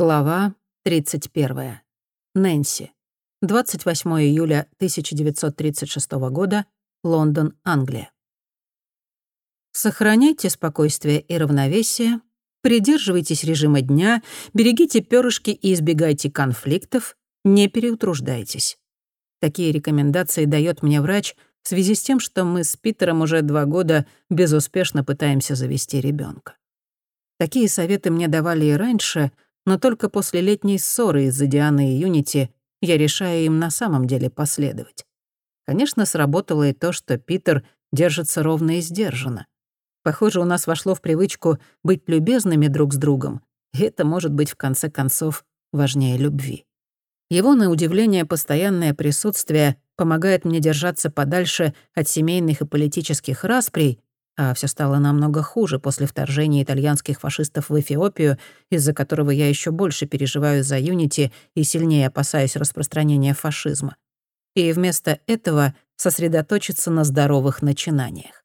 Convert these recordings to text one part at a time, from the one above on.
Глава 31. Нэнси. 28 июля 1936 года. Лондон, Англия. Сохраняйте спокойствие и равновесие, придерживайтесь режима дня, берегите перышки и избегайте конфликтов, не переутруждайтесь. Такие рекомендации дает мне врач в связи с тем, что мы с Питером уже два года безуспешно пытаемся завести ребенка. Такие советы мне давали и раньше — но только после летней ссоры из-за Дианы и Юнити я решаю им на самом деле последовать. Конечно, сработало и то, что Питер держится ровно и сдержанно. Похоже, у нас вошло в привычку быть любезными друг с другом, и это может быть, в конце концов, важнее любви. Его, на удивление, постоянное присутствие помогает мне держаться подальше от семейных и политических расприй а все стало намного хуже после вторжения итальянских фашистов в Эфиопию, из-за которого я еще больше переживаю за Юнити и сильнее опасаюсь распространения фашизма. И вместо этого сосредоточиться на здоровых начинаниях.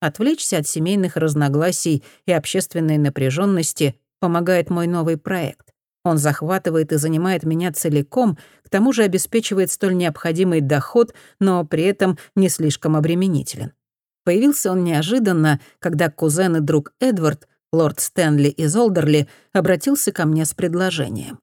Отвлечься от семейных разногласий и общественной напряженности помогает мой новый проект. Он захватывает и занимает меня целиком, к тому же обеспечивает столь необходимый доход, но при этом не слишком обременителен. Появился он неожиданно, когда кузен и друг Эдвард, лорд Стэнли из Олдерли, обратился ко мне с предложением.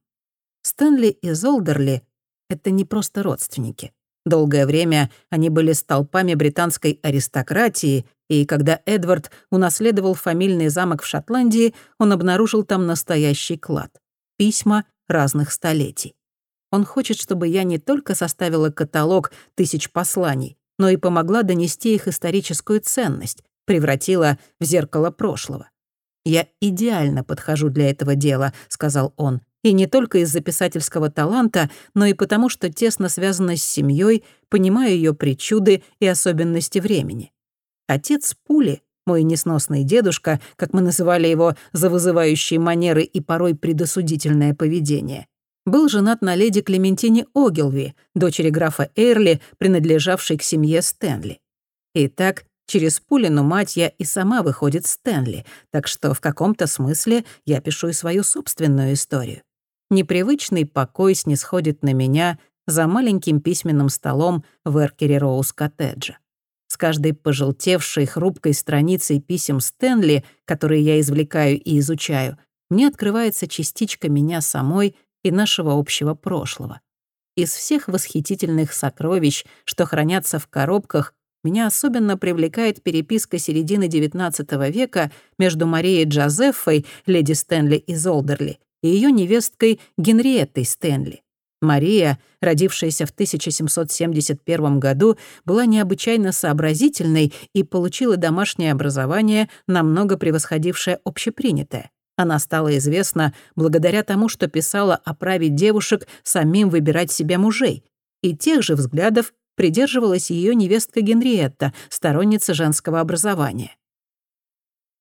Стэнли из Олдерли — это не просто родственники. Долгое время они были столпами британской аристократии, и когда Эдвард унаследовал фамильный замок в Шотландии, он обнаружил там настоящий клад — письма разных столетий. Он хочет, чтобы я не только составила каталог тысяч посланий, но и помогла донести их историческую ценность, превратила в зеркало прошлого. «Я идеально подхожу для этого дела», — сказал он, «и не только из-за писательского таланта, но и потому, что тесно связана с семьей, понимаю ее причуды и особенности времени. Отец Пули, мой несносный дедушка, как мы называли его за вызывающие манеры и порой предосудительное поведение, был женат на леди Клементине Огилви, дочери графа Эйрли, принадлежавшей к семье Стэнли. Итак, через Пулину мать я и сама выходит Стэнли, так что в каком-то смысле я пишу и свою собственную историю. Непривычный покой снисходит на меня за маленьким письменным столом в Эркере Роуз коттеджа. С каждой пожелтевшей хрупкой страницей писем Стэнли, которые я извлекаю и изучаю, мне открывается частичка меня самой и нашего общего прошлого. Из всех восхитительных сокровищ, что хранятся в коробках, меня особенно привлекает переписка середины XIX века между Марией Джозеффой, леди Стэнли из Олдерли, и ее невесткой Генриеттой Стэнли. Мария, родившаяся в 1771 году, была необычайно сообразительной и получила домашнее образование, намного превосходившее общепринятое. Она стала известна благодаря тому, что писала о праве девушек самим выбирать себе мужей. И тех же взглядов придерживалась ее невестка Генриетта, сторонница женского образования.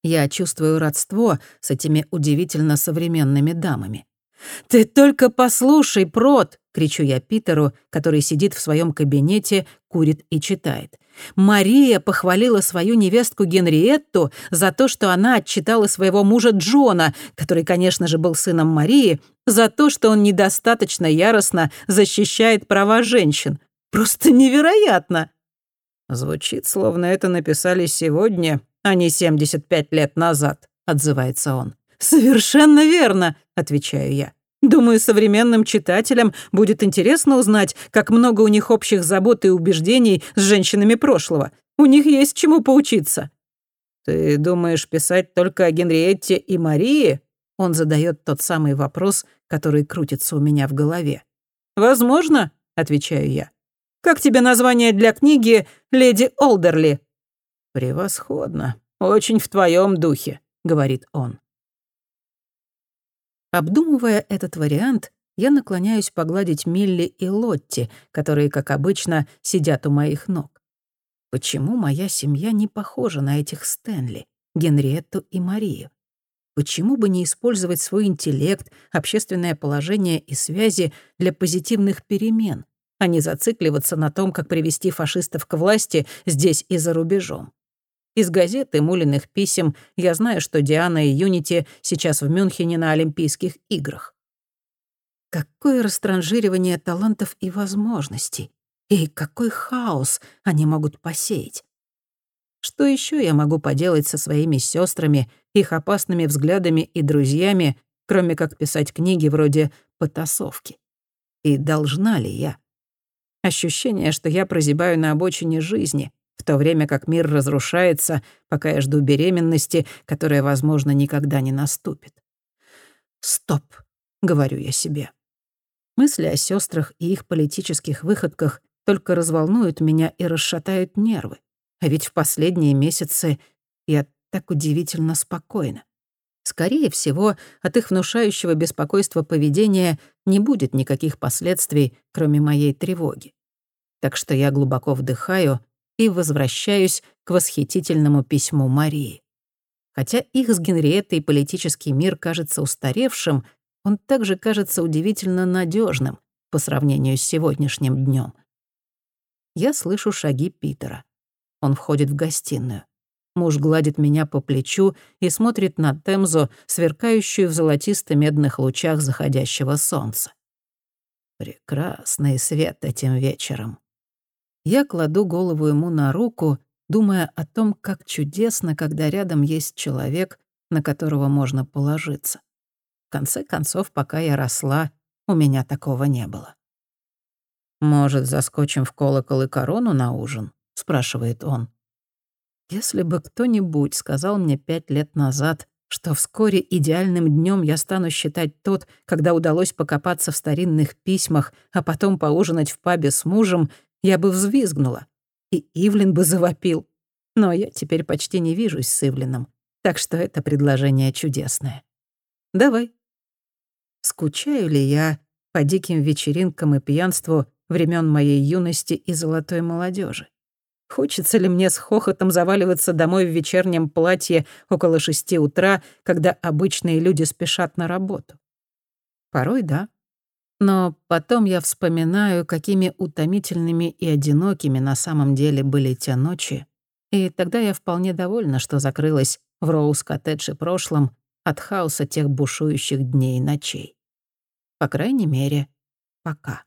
Я чувствую родство с этими удивительно современными дамами. «Ты только послушай, Прот!» — кричу я Питеру, который сидит в своем кабинете, курит и читает. Мария похвалила свою невестку Генриетту за то, что она отчитала своего мужа Джона, который, конечно же, был сыном Марии, за то, что он недостаточно яростно защищает права женщин. Просто невероятно!» «Звучит, словно это написали сегодня, а не 75 лет назад», — отзывается он. «Совершенно верно», — отвечаю я. «Думаю, современным читателям будет интересно узнать, как много у них общих забот и убеждений с женщинами прошлого. У них есть чему поучиться». «Ты думаешь писать только о Генриетте и Марии?» Он задает тот самый вопрос, который крутится у меня в голове. «Возможно», — отвечаю я. «Как тебе название для книги «Леди Олдерли»?» «Превосходно. Очень в твоем духе», — говорит он. Обдумывая этот вариант, я наклоняюсь погладить Милли и Лотти, которые, как обычно, сидят у моих ног. Почему моя семья не похожа на этих Стэнли, Генриетту и Марию? Почему бы не использовать свой интеллект, общественное положение и связи для позитивных перемен, а не зацикливаться на том, как привести фашистов к власти здесь и за рубежом? Из газеты Мулиных писем я знаю, что Диана и Юнити сейчас в Мюнхене на Олимпийских играх. Какое растранжиривание талантов и возможностей. И какой хаос они могут посеять. Что еще я могу поделать со своими сестрами, их опасными взглядами и друзьями, кроме как писать книги вроде «Потасовки»? И должна ли я? Ощущение, что я прозябаю на обочине жизни, в то время как мир разрушается, пока я жду беременности, которая, возможно, никогда не наступит. «Стоп», — говорю я себе. Мысли о сестрах и их политических выходках только разволнуют меня и расшатают нервы. А ведь в последние месяцы я так удивительно спокойна. Скорее всего, от их внушающего беспокойства поведения не будет никаких последствий, кроме моей тревоги. Так что я глубоко вдыхаю и возвращаюсь к восхитительному письму Марии. Хотя их с Генриеттой политический мир кажется устаревшим, он также кажется удивительно надежным по сравнению с сегодняшним днем. Я слышу шаги Питера. Он входит в гостиную. Муж гладит меня по плечу и смотрит на Темзу, сверкающую в золотисто-медных лучах заходящего солнца. Прекрасный свет этим вечером. Я кладу голову ему на руку, думая о том, как чудесно, когда рядом есть человек, на которого можно положиться. В конце концов, пока я росла, у меня такого не было. «Может, заскочим в колокол и корону на ужин?» — спрашивает он. Если бы кто-нибудь сказал мне пять лет назад, что вскоре идеальным днем я стану считать тот, когда удалось покопаться в старинных письмах, а потом поужинать в пабе с мужем, я бы взвизгнула. И Ивлин бы завопил. Но я теперь почти не вижусь с Ивлином, так что это предложение чудесное. Давай. Скучаю ли я по диким вечеринкам и пьянству времен моей юности и золотой молодежи? Хочется ли мне с хохотом заваливаться домой в вечернем платье около шести утра, когда обычные люди спешат на работу? Порой да. Но потом я вспоминаю, какими утомительными и одинокими на самом деле были те ночи, и тогда я вполне довольна, что закрылась в Роуз-коттедже прошлом от хаоса тех бушующих дней и ночей. По крайней мере, пока.